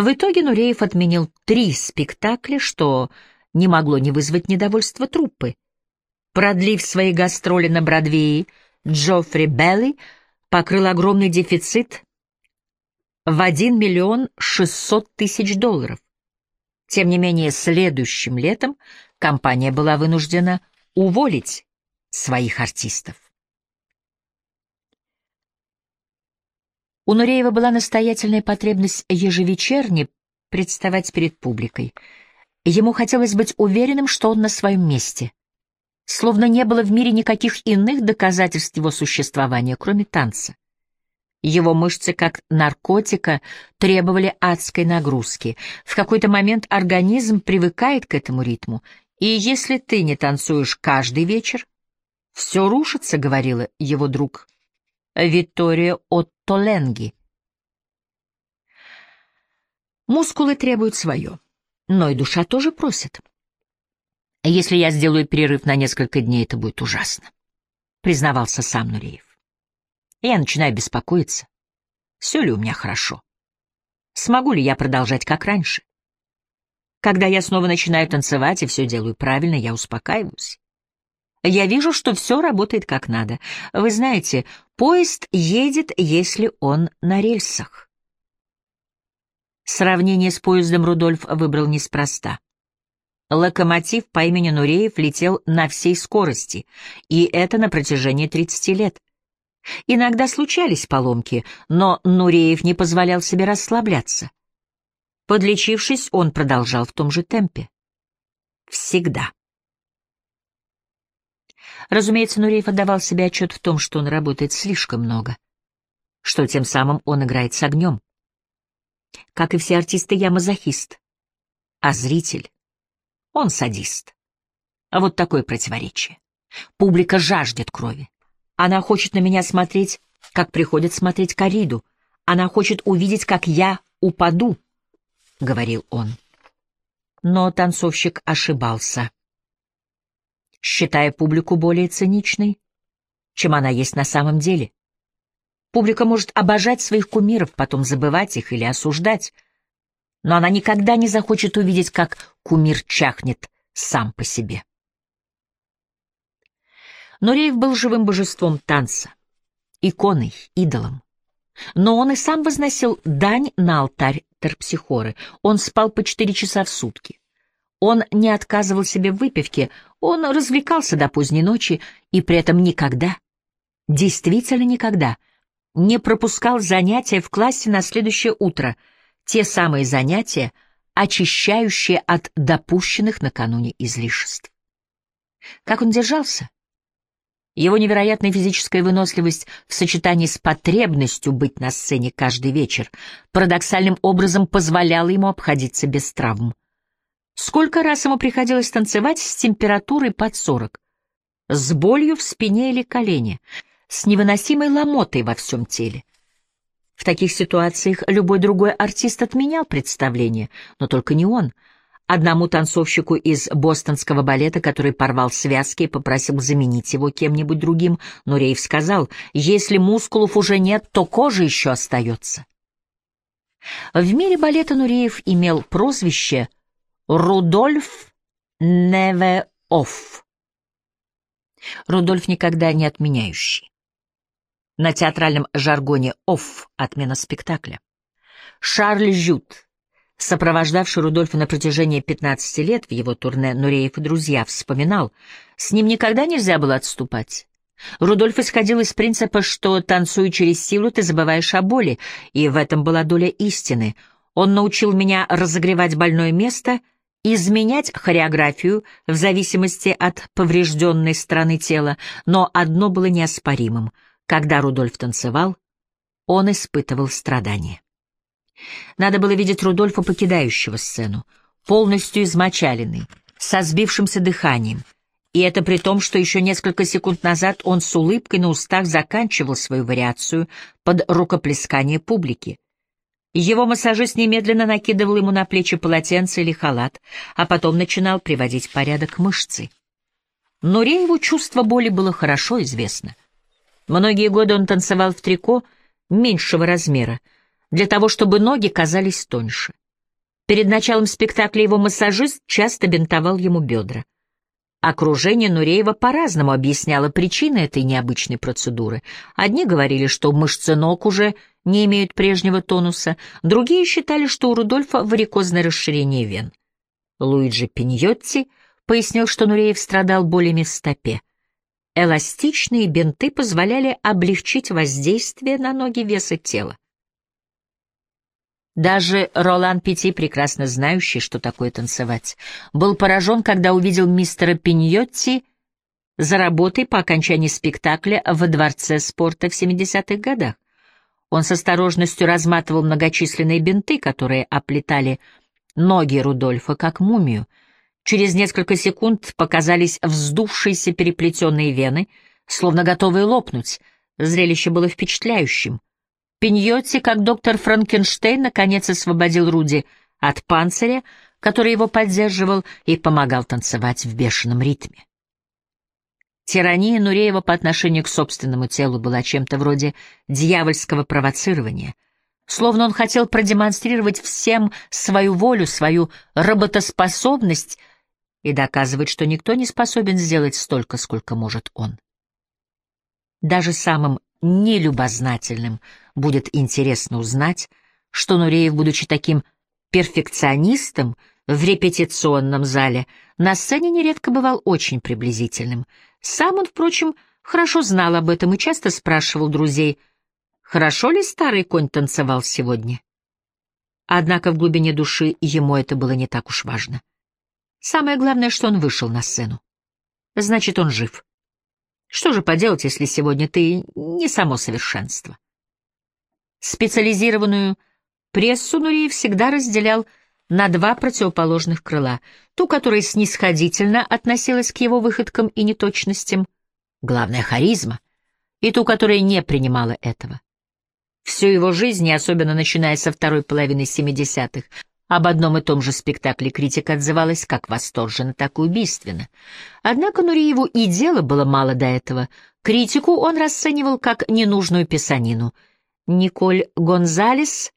В итоге Нуреев отменил три спектакля, что не могло не вызвать недовольства труппы. Продлив свои гастроли на Бродвее, Джоффри Белли покрыл огромный дефицит в 1 миллион 600 тысяч долларов. Тем не менее, следующим летом компания была вынуждена уволить своих артистов. У Нуреева была настоятельная потребность ежевечерне представать перед публикой. Ему хотелось быть уверенным, что он на своем месте. Словно не было в мире никаких иных доказательств его существования, кроме танца. Его мышцы, как наркотика, требовали адской нагрузки. В какой-то момент организм привыкает к этому ритму, и если ты не танцуешь каждый вечер, все рушится, — говорила его друг Витторио Оттоленги. Мускулы требуют свое, но и душа тоже просит. Если я сделаю перерыв на несколько дней, это будет ужасно, — признавался сам Нуреев. Я начинаю беспокоиться. Все ли у меня хорошо? Смогу ли я продолжать как раньше? Когда я снова начинаю танцевать и все делаю правильно, я успокаиваюсь. Я вижу, что все работает как надо. Вы знаете, поезд едет, если он на рельсах. Сравнение с поездом Рудольф выбрал неспроста. Локомотив по имени Нуреев летел на всей скорости, и это на протяжении 30 лет. Иногда случались поломки, но Нуреев не позволял себе расслабляться. Подлечившись, он продолжал в том же темпе. Всегда. Разумеется, Нуреев отдавал себе отчет в том, что он работает слишком много, что тем самым он играет с огнем. Как и все артисты, я мазохист, а зритель — он садист. А вот такое противоречие. Публика жаждет крови. Она хочет на меня смотреть, как приходит смотреть Кариду. Она хочет увидеть, как я упаду, — говорил он. Но танцовщик ошибался, считая публику более циничной, чем она есть на самом деле. Публика может обожать своих кумиров, потом забывать их или осуждать, но она никогда не захочет увидеть, как кумир чахнет сам по себе. Нуреев был живым божеством танца, иконой, идолом. Но он и сам возносил дань на алтарь Терпсихоры. Он спал по четыре часа в сутки. Он не отказывал себе в выпивке, он развлекался до поздней ночи и при этом никогда, действительно никогда, не пропускал занятия в классе на следующее утро, те самые занятия, очищающие от допущенных накануне излишеств. Как он держался? Его невероятная физическая выносливость в сочетании с потребностью быть на сцене каждый вечер парадоксальным образом позволяла ему обходиться без травм. Сколько раз ему приходилось танцевать с температурой под сорок, с болью в спине или колене, с невыносимой ломотой во всем теле. В таких ситуациях любой другой артист отменял представление, но только не он — Одному танцовщику из бостонского балета, который порвал связки и попросил заменить его кем-нибудь другим, Нуреев сказал, если мускулов уже нет, то кожа еще остается. В мире балета Нуреев имел прозвище Рудольф Never Off. Рудольф никогда не отменяющий. На театральном жаргоне «off» — отмена спектакля. Шарль Жют — сопровождавший Рудольфа на протяжении 15 лет в его турне «Нуреев и друзья», вспоминал, с ним никогда нельзя было отступать. Рудольф исходил из принципа, что, танцуя через силу, ты забываешь о боли, и в этом была доля истины. Он научил меня разогревать больное место, изменять хореографию в зависимости от поврежденной стороны тела, но одно было неоспоримым. Когда Рудольф танцевал, он испытывал страдания. Надо было видеть Рудольфа, покидающего сцену, полностью измочаленный, со сбившимся дыханием. И это при том, что еще несколько секунд назад он с улыбкой на устах заканчивал свою вариацию под рукоплескание публики. Его массажист немедленно накидывал ему на плечи полотенце или халат, а потом начинал приводить порядок мышцы. Нурееву чувство боли было хорошо известно. Многие годы он танцевал в трико меньшего размера, для того, чтобы ноги казались тоньше. Перед началом спектакля его массажист часто бинтовал ему бедра. Окружение Нуреева по-разному объясняло причины этой необычной процедуры. Одни говорили, что мышцы ног уже не имеют прежнего тонуса, другие считали, что у Рудольфа варикозное расширение вен. Луиджи Пиньотти пояснил, что Нуреев страдал болями в стопе. Эластичные бинты позволяли облегчить воздействие на ноги веса тела. Даже Ролан Пяти, прекрасно знающий, что такое танцевать, был поражен, когда увидел мистера Пиньотти за работой по окончании спектакля во Дворце спорта в 70-х годах. Он с осторожностью разматывал многочисленные бинты, которые оплетали ноги Рудольфа как мумию. Через несколько секунд показались вздувшиеся переплетенные вены, словно готовые лопнуть. Зрелище было впечатляющим. Пиньотти, как доктор Франкенштейн, наконец освободил Руди от панциря, который его поддерживал и помогал танцевать в бешеном ритме. Тирания Нуреева по отношению к собственному телу была чем-то вроде дьявольского провоцирования, словно он хотел продемонстрировать всем свою волю, свою работоспособность и доказывать, что никто не способен сделать столько, сколько может он. Даже самым нелюбознательным будет интересно узнать, что Нуреев, будучи таким перфекционистом в репетиционном зале, на сцене нередко бывал очень приблизительным. Сам он, впрочем, хорошо знал об этом и часто спрашивал друзей, хорошо ли старый конь танцевал сегодня. Однако в глубине души ему это было не так уж важно. Самое главное, что он вышел на сцену. Значит, он жив. Что же поделать, если сегодня ты не само совершенство? Специализированную прессу Нуриев всегда разделял на два противоположных крыла. Ту, которая снисходительно относилась к его выходкам и неточностям, главная харизма, и ту, которая не принимала этого. Всю его жизнь, и особенно начиная со второй половины 70-х, об одном и том же спектакле критика отзывалась как восторженно, так и убийственно. Однако Нуриеву и дела было мало до этого. Критику он расценивал как ненужную писанину. Николь Гонзалес,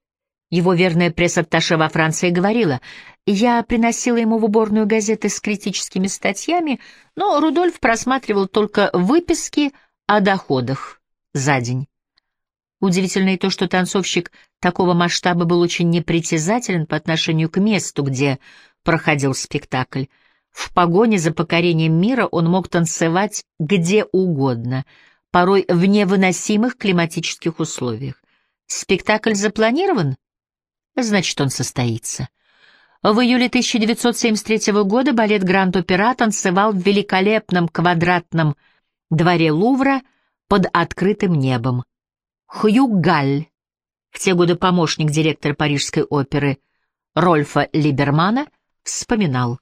его верная пресс-атташе во Франции, говорила, «Я приносила ему в уборную газеты с критическими статьями, но Рудольф просматривал только выписки о доходах за день». Удивительно и то, что танцовщик такого масштаба был очень непритязателен по отношению к месту, где проходил спектакль. В погоне за покорением мира он мог танцевать где угодно, порой в невыносимых климатических условиях. Спектакль запланирован? Значит, он состоится. В июле 1973 года балет Гранд-Опера танцевал в великолепном квадратном дворе Лувра под открытым небом. Хью Галь, в те годы помощник директора Парижской оперы Рольфа Либермана, вспоминал.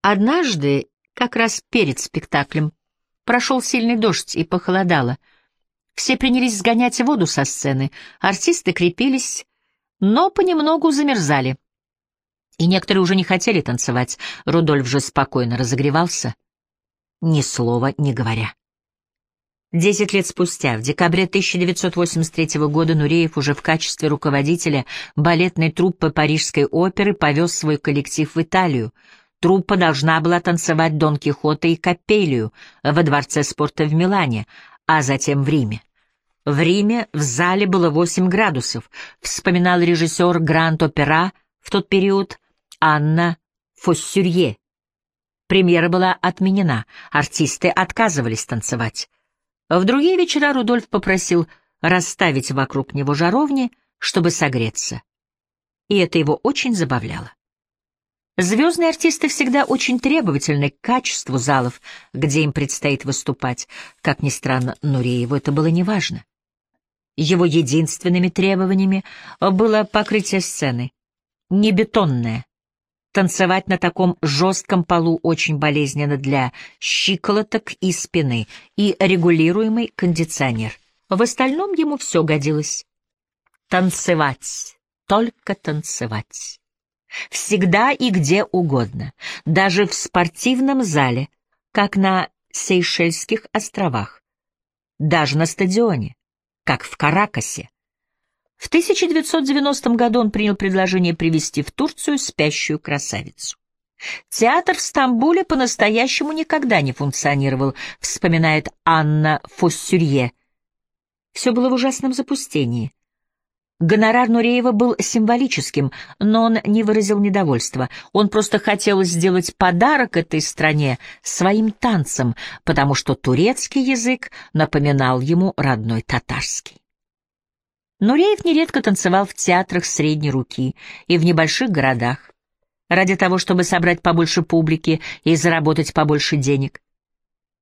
Однажды, как раз перед спектаклем, прошел сильный дождь и похолодало. Все принялись сгонять воду со сцены, артисты крепились, но понемногу замерзали. И некоторые уже не хотели танцевать, Рудольф же спокойно разогревался, ни слова не говоря. Десять лет спустя, в декабре 1983 года, Нуреев уже в качестве руководителя балетной труппы Парижской оперы повез свой коллектив в Италию. Труппа должна была танцевать Дон Кихота и Капелию во Дворце спорта в Милане, а затем в Риме. В Риме в зале было 8 градусов, вспоминал режиссер Гранд-Опера в тот период Анна Фоссюрье. Премьера была отменена, артисты отказывались танцевать. В другие вечера Рудольф попросил расставить вокруг него жаровни, чтобы согреться. И это его очень забавляло. Звездные артисты всегда очень требовательны к качеству залов, где им предстоит выступать. Как ни странно, Нурееву это было неважно. Его единственными требованиями было покрытие сцены. Не бетонное, Танцевать на таком жестком полу очень болезненно для щиколоток и спины, и регулируемый кондиционер. В остальном ему все годилось. Танцевать, только танцевать. Всегда и где угодно, даже в спортивном зале, как на Сейшельских островах, даже на стадионе, как в Каракасе. В 1990 году он принял предложение привезти в Турцию спящую красавицу. Театр в Стамбуле по-настоящему никогда не функционировал, вспоминает Анна Фоссюрье. Все было в ужасном запустении. Гонорар Нуреева был символическим, но он не выразил недовольства. Он просто хотел сделать подарок этой стране своим танцем, потому что турецкий язык напоминал ему родной татарский. Нуреев нередко танцевал в театрах средней руки и в небольших городах, ради того, чтобы собрать побольше публики и заработать побольше денег.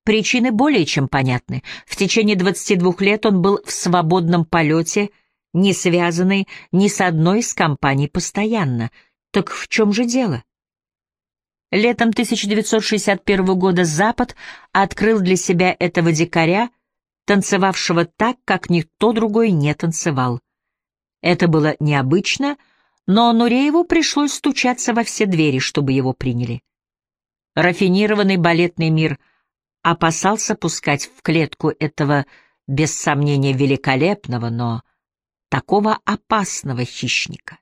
Причины более чем понятны. В течение 22 лет он был в свободном полете, не связанный ни с одной из компаний постоянно. Так в чем же дело? Летом 1961 года Запад открыл для себя этого дикаря, танцевавшего так, как никто другой не танцевал. Это было необычно, но Нурееву пришлось стучаться во все двери, чтобы его приняли. Рафинированный балетный мир опасался пускать в клетку этого, без сомнения, великолепного, но такого опасного хищника.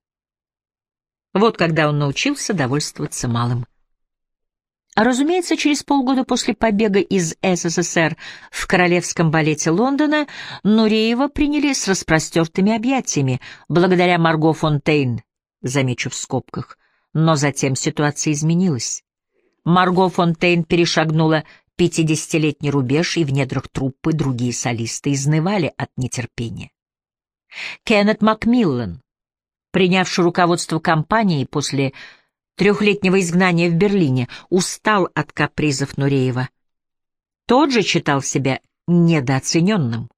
Вот когда он научился довольствоваться малым. Разумеется, через полгода после побега из СССР в Королевском балете Лондона Нуреева приняли с распростертыми объятиями, благодаря Марго Фонтейн, замечу в скобках. Но затем ситуация изменилась. Марго Фонтейн перешагнула пятидесятилетний рубеж, и в недрах труппы другие солисты изнывали от нетерпения. Кеннет Макмиллан, принявший руководство компанией после трехлетнего изгнания в Берлине, устал от капризов Нуреева. Тот же считал себя недооцененным.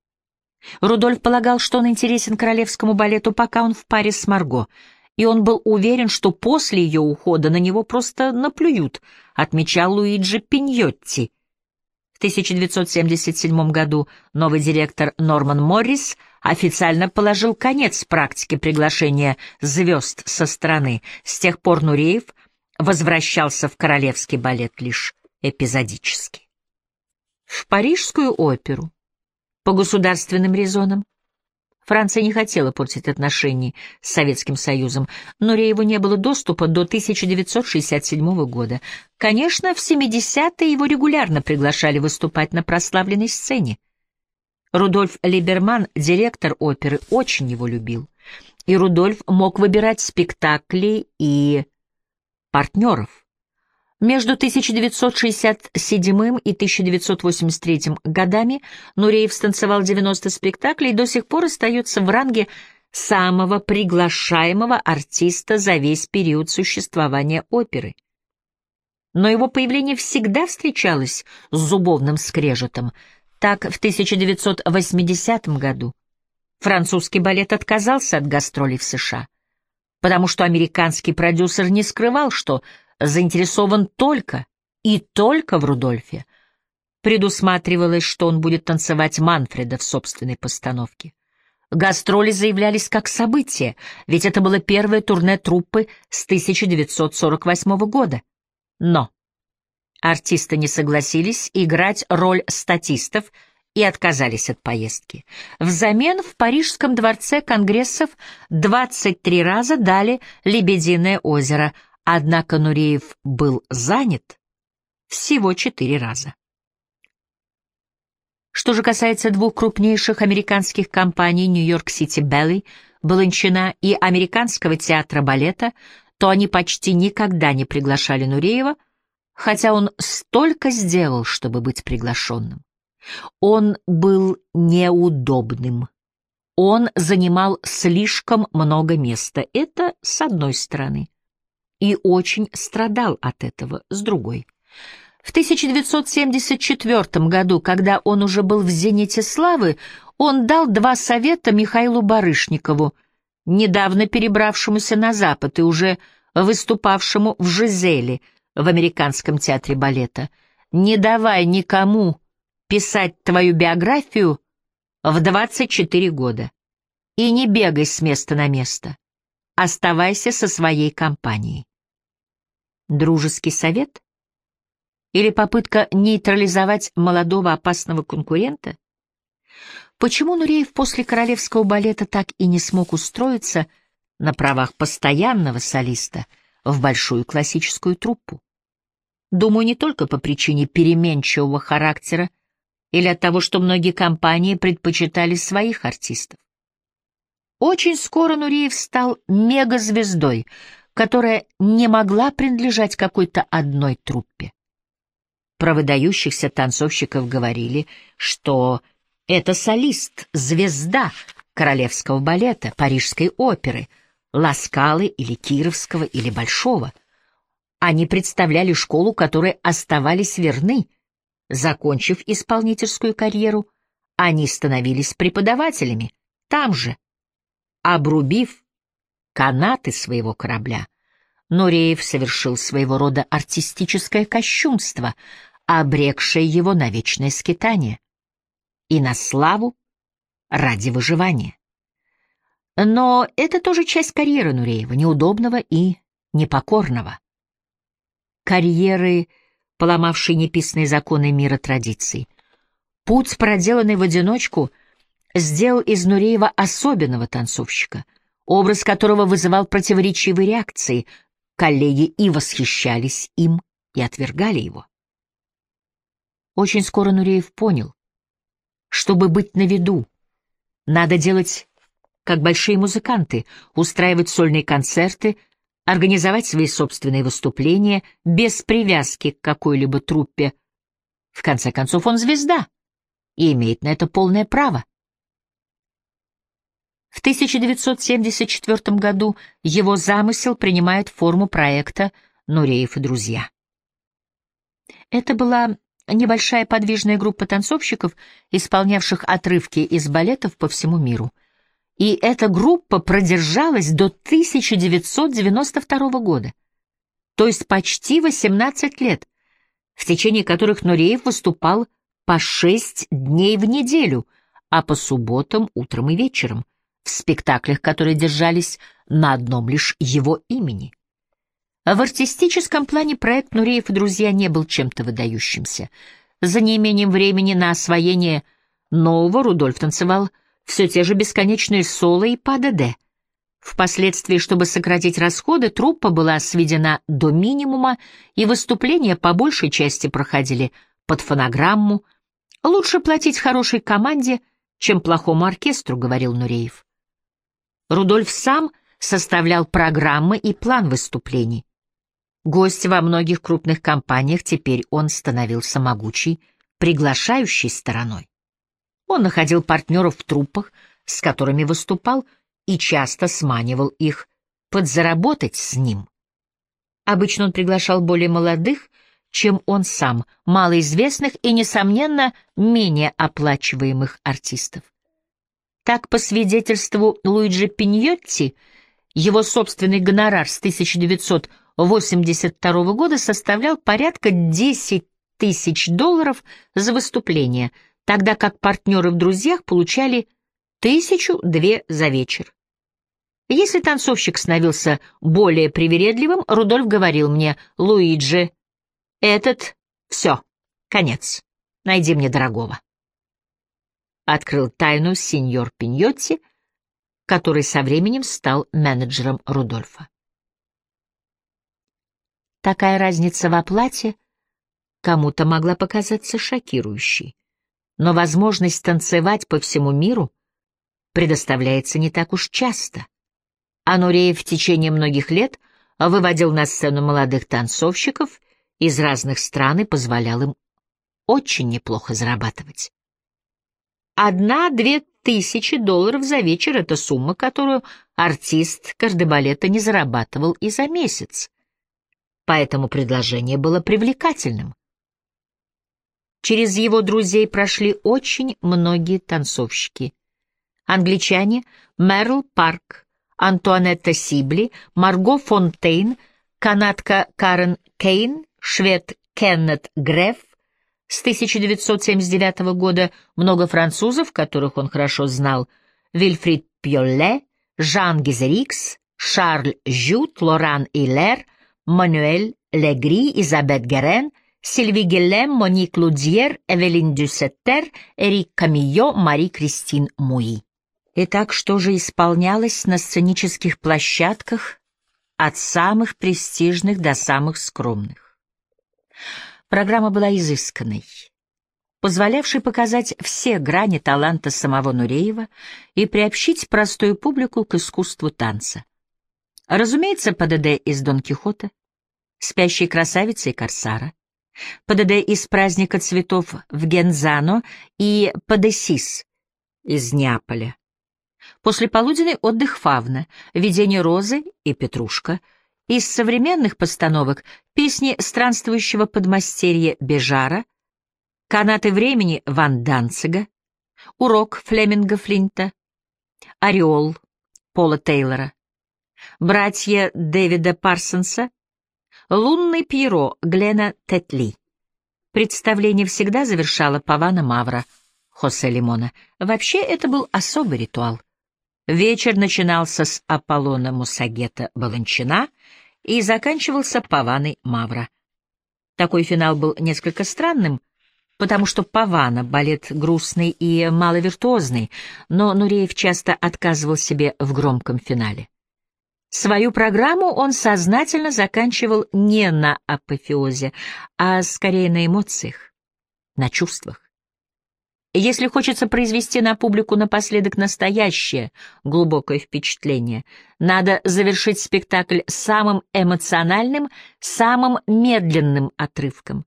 Рудольф полагал, что он интересен королевскому балету, пока он в паре с Марго — и он был уверен, что после ее ухода на него просто наплюют, отмечал Луиджи Пиньотти. В 1977 году новый директор Норман Моррис официально положил конец практике приглашения звезд со стороны. С тех пор Нуреев возвращался в королевский балет лишь эпизодически. В Парижскую оперу по государственным резонам Франция не хотела портить отношения с Советским Союзом, но Рееву не было доступа до 1967 года. Конечно, в 70-е его регулярно приглашали выступать на прославленной сцене. Рудольф Либерман, директор оперы, очень его любил. И Рудольф мог выбирать спектакли и партнеров. Между 1967 и 1983 годами Нуреев станцевал 90 спектаклей и до сих пор остается в ранге самого приглашаемого артиста за весь период существования оперы. Но его появление всегда встречалось с зубовным скрежетом. Так, в 1980 году французский балет отказался от гастролей в США, потому что американский продюсер не скрывал, что заинтересован только и только в Рудольфе. Предусматривалось, что он будет танцевать Манфреда в собственной постановке. Гастроли заявлялись как событие, ведь это было первое турне труппы с 1948 года. Но артисты не согласились играть роль статистов и отказались от поездки. Взамен в Парижском дворце конгрессов 23 раза дали «Лебединое озеро», Однако Нуреев был занят всего четыре раза. Что же касается двух крупнейших американских компаний Нью-Йорк-Сити Белли, Баланчина и Американского театра балета, то они почти никогда не приглашали Нуреева, хотя он столько сделал, чтобы быть приглашенным. Он был неудобным. Он занимал слишком много места. Это с одной стороны и очень страдал от этого, с другой. В 1974 году, когда он уже был в «Зените славы», он дал два совета Михаилу Барышникову, недавно перебравшемуся на Запад и уже выступавшему в «Жизели» в Американском театре балета. «Не давай никому писать твою биографию в 24 года и не бегай с места на место. Оставайся со своей компанией. Дружеский совет? Или попытка нейтрализовать молодого опасного конкурента? Почему Нуреев после королевского балета так и не смог устроиться на правах постоянного солиста в большую классическую труппу? Думаю, не только по причине переменчивого характера или от того, что многие компании предпочитали своих артистов. Очень скоро Нуреев стал мегазвездой, которая не могла принадлежать какой-то одной труппе. Про выдающихся танцовщиков говорили, что это солист, звезда королевского балета, парижской оперы, Ласкалы или Кировского или Большого. Они представляли школу, которой оставались верны. Закончив исполнительскую карьеру, они становились преподавателями, там же, обрубив канаты своего корабля. Нуреев совершил своего рода артистическое кощунство, обрекшее его на вечное скитание и на славу ради выживания. Но это тоже часть карьеры Нуреева, неудобного и непокорного. Карьеры, поломавшей неписанные законы мира традиций. Путь, проделанный в одиночку — сделал из Нуреева особенного танцовщика, образ которого вызывал противоречивые реакции. Коллеги и восхищались им, и отвергали его. Очень скоро Нуреев понял, чтобы быть на виду, надо делать, как большие музыканты, устраивать сольные концерты, организовать свои собственные выступления без привязки к какой-либо труппе. В конце концов, он звезда и имеет на это полное право. В 1974 году его замысел принимает форму проекта «Нуреев и друзья». Это была небольшая подвижная группа танцовщиков, исполнявших отрывки из балетов по всему миру. И эта группа продержалась до 1992 года, то есть почти 18 лет, в течение которых Нуреев выступал по 6 дней в неделю, а по субботам утром и вечером – в спектаклях, которые держались на одном лишь его имени. В артистическом плане проект «Нуреев и друзья» не был чем-то выдающимся. За неимением времени на освоение нового Рудольф танцевал все те же бесконечные соло и ПДД. Впоследствии, чтобы сократить расходы, труппа была сведена до минимума, и выступления по большей части проходили под фонограмму. «Лучше платить хорошей команде, чем плохому оркестру», — говорил Нуреев. Рудольф сам составлял программы и план выступлений. Гость во многих крупных компаниях, теперь он становился могучей, приглашающей стороной. Он находил партнеров в труппах, с которыми выступал, и часто сманивал их подзаработать с ним. Обычно он приглашал более молодых, чем он сам, малоизвестных и, несомненно, менее оплачиваемых артистов. Так, по свидетельству Луиджи Пиньотти, его собственный гонорар с 1982 года составлял порядка 10 тысяч долларов за выступление, тогда как партнеры в «Друзьях» получали тысячу-две за вечер. Если танцовщик становился более привередливым, Рудольф говорил мне, «Луиджи, этот... все, конец. Найди мне дорогого» открыл тайну сеньор Пиньотти, который со временем стал менеджером Рудольфа. Такая разница в оплате кому-то могла показаться шокирующей, но возможность танцевать по всему миру предоставляется не так уж часто. А в течение многих лет выводил на сцену молодых танцовщиков из разных стран и позволял им очень неплохо зарабатывать. Одна-две тысячи долларов за вечер — это сумма, которую артист кардебалета не зарабатывал и за месяц. Поэтому предложение было привлекательным. Через его друзей прошли очень многие танцовщики. Англичане Мерл Парк, Антуанетта Сибли, Марго Фонтейн, канадка Карен Кейн, швед Кеннет Греф, с 1979 года много французов, которых он хорошо знал, Вильфрид Пьолле, Жан Гизерикс, Шарль Жют, Лоран Илер, Мануэль Легри, Изабет Герен, Сильви Гелем, Моник Лудьер, Эвелин Дюсеттер, Эрик Камийо, Мари Кристин Муи. Итак, что же исполнялось на сценических площадках от самых престижных до самых скромных? Программа была изысканной, позволявшей показать все грани таланта самого Нуреева и приобщить простую публику к искусству танца. Разумеется, ПДД из Дон Кихота, «Спящей красавицы» и «Корсара», ПДД из «Праздника цветов» в Гензано и «Падесис» из Неаполя. Послеполуденный отдых Фавна, «Видение розы» и «Петрушка», из современных постановок песни странствующего подмастерья Бежара, канаты времени Ван Данцига, урок Флеминга Флинта, ореол Пола Тейлора, братья Дэвида Парсонса, лунный пьеро Глена Тетли. Представление всегда завершало Павана Мавра, Хосе Лимона. Вообще это был особый ритуал. Вечер начинался с Аполлона Мусагета Баланчина и заканчивался Паваной Мавра. Такой финал был несколько странным, потому что Павана — балет грустный и маловиртуозный, но Нуреев часто отказывал себе в громком финале. Свою программу он сознательно заканчивал не на апофеозе, а скорее на эмоциях, на чувствах. Если хочется произвести на публику напоследок настоящее глубокое впечатление, надо завершить спектакль самым эмоциональным, самым медленным отрывком.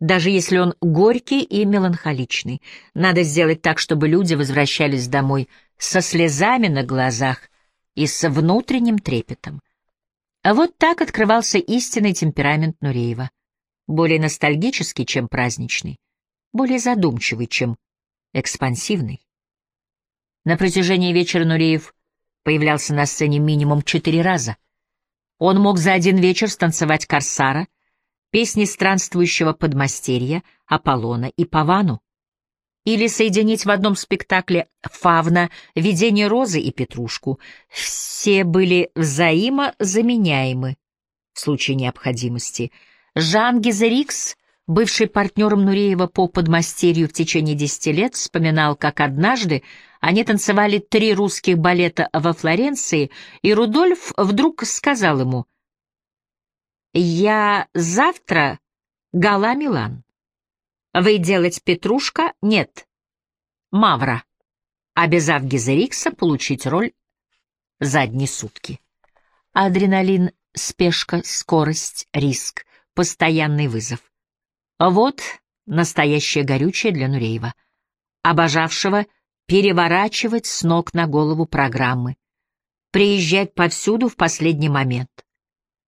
Даже если он горький и меланхоличный, надо сделать так, чтобы люди возвращались домой со слезами на глазах и с внутренним трепетом. А вот так открывался истинный темперамент Нуреева, более ностальгический, чем праздничный более задумчивый, чем экспансивный. На протяжении вечера Нуреев появлялся на сцене минимум четыре раза. Он мог за один вечер станцевать «Корсара», песни странствующего подмастерья, Аполлона и Павану, или соединить в одном спектакле «Фавна», «Видение розы» и «Петрушку». Все были взаимозаменяемы в случае необходимости. Жан Гизерикс бывший партнером Нуреева по подмастерью в течение десяти лет, вспоминал, как однажды они танцевали три русских балета во Флоренции, и Рудольф вдруг сказал ему «Я завтра Гала Милан. Вы делать Петрушка? Нет. Мавра, обязав Гизерикса получить роль за одни сутки. Адреналин, спешка, скорость, риск, постоянный вызов. Вот настоящее горючее для Нуреева, обожавшего переворачивать с ног на голову программы, приезжать повсюду в последний момент,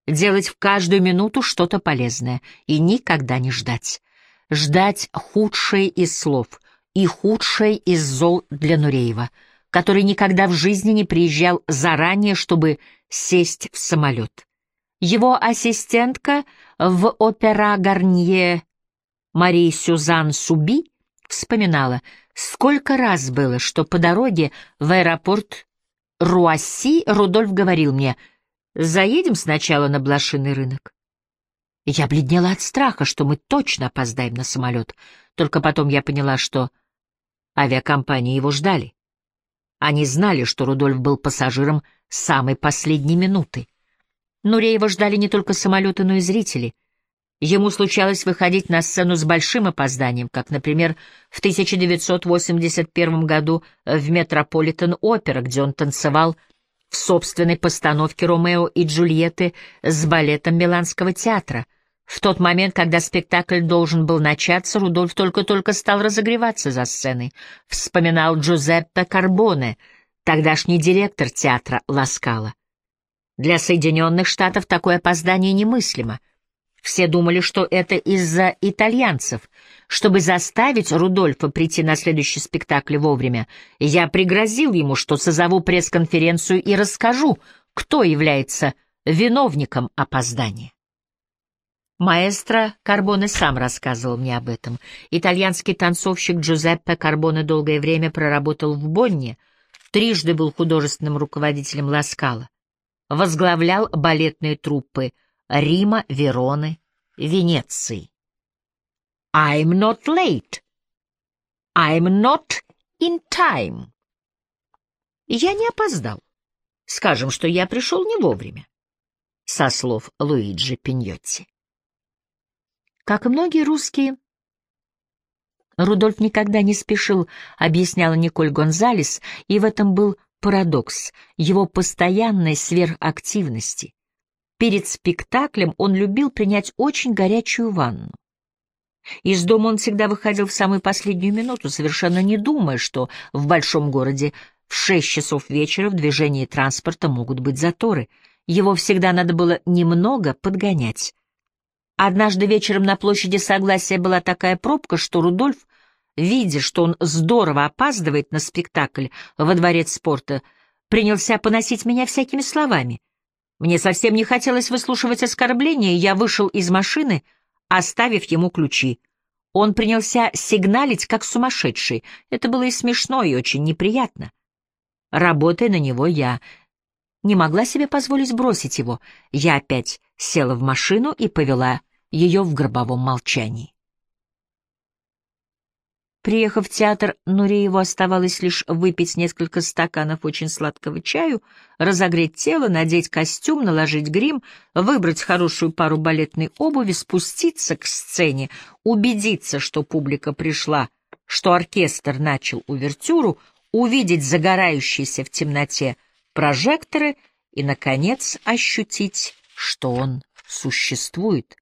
делать в каждую минуту что-то полезное и никогда не ждать. Ждать худшее из слов и худшее из зол для Нуреева, который никогда в жизни не приезжал заранее, чтобы сесть в самолет. Его ассистентка в опера Гарнье Мария Сюзан Суби вспоминала, сколько раз было, что по дороге в аэропорт Руасси Рудольф говорил мне «Заедем сначала на блошиный рынок». Я бледнела от страха, что мы точно опоздаем на самолет. Только потом я поняла, что авиакомпании его ждали. Они знали, что Рудольф был пассажиром самой последней минуты. Нуреева ждали не только самолеты, но и зрители — Ему случалось выходить на сцену с большим опозданием, как, например, в 1981 году в Метрополитен-опера, где он танцевал в собственной постановке «Ромео и Джульетты» с балетом Миланского театра. В тот момент, когда спектакль должен был начаться, Рудольф только-только стал разогреваться за сценой. Вспоминал Джузеппе Карбоне, тогдашний директор театра Ласкала. Для Соединенных Штатов такое опоздание немыслимо — все думали, что это из-за итальянцев. Чтобы заставить Рудольфа прийти на следующий спектакль вовремя, я пригрозил ему, что созову пресс-конференцию и расскажу, кто является виновником опоздания. Маэстро Карбоне сам рассказывал мне об этом. Итальянский танцовщик Джузеппе Карбоне долгое время проработал в Бонне, трижды был художественным руководителем Ласкала, возглавлял балетные труппы — Рима, Вероны, Венеции. I'm not late. I'm not in time. Я не опоздал. Скажем, что я пришел не вовремя. Со слов Луиджи Пиньотти. Как и многие русские, Рудольф никогда не спешил, объясняла Николь Гонзалес, и в этом был парадокс его постоянной сверхактивности. Перед спектаклем он любил принять очень горячую ванну. Из дома он всегда выходил в самую последнюю минуту, совершенно не думая, что в большом городе в шесть часов вечера в движении транспорта могут быть заторы. Его всегда надо было немного подгонять. Однажды вечером на площади Согласия была такая пробка, что Рудольф, видя, что он здорово опаздывает на спектакль во дворец спорта, принялся поносить меня всякими словами. Мне совсем не хотелось выслушивать оскорбления, я вышел из машины, оставив ему ключи. Он принялся сигналить, как сумасшедший. Это было и смешно, и очень неприятно. Работая на него, я не могла себе позволить бросить его. Я опять села в машину и повела ее в гробовом молчании. Приехав в театр, Нурееву оставалось лишь выпить несколько стаканов очень сладкого чаю, разогреть тело, надеть костюм, наложить грим, выбрать хорошую пару балетной обуви, спуститься к сцене, убедиться, что публика пришла, что оркестр начал увертюру, увидеть загорающиеся в темноте прожекторы и, наконец, ощутить, что он существует.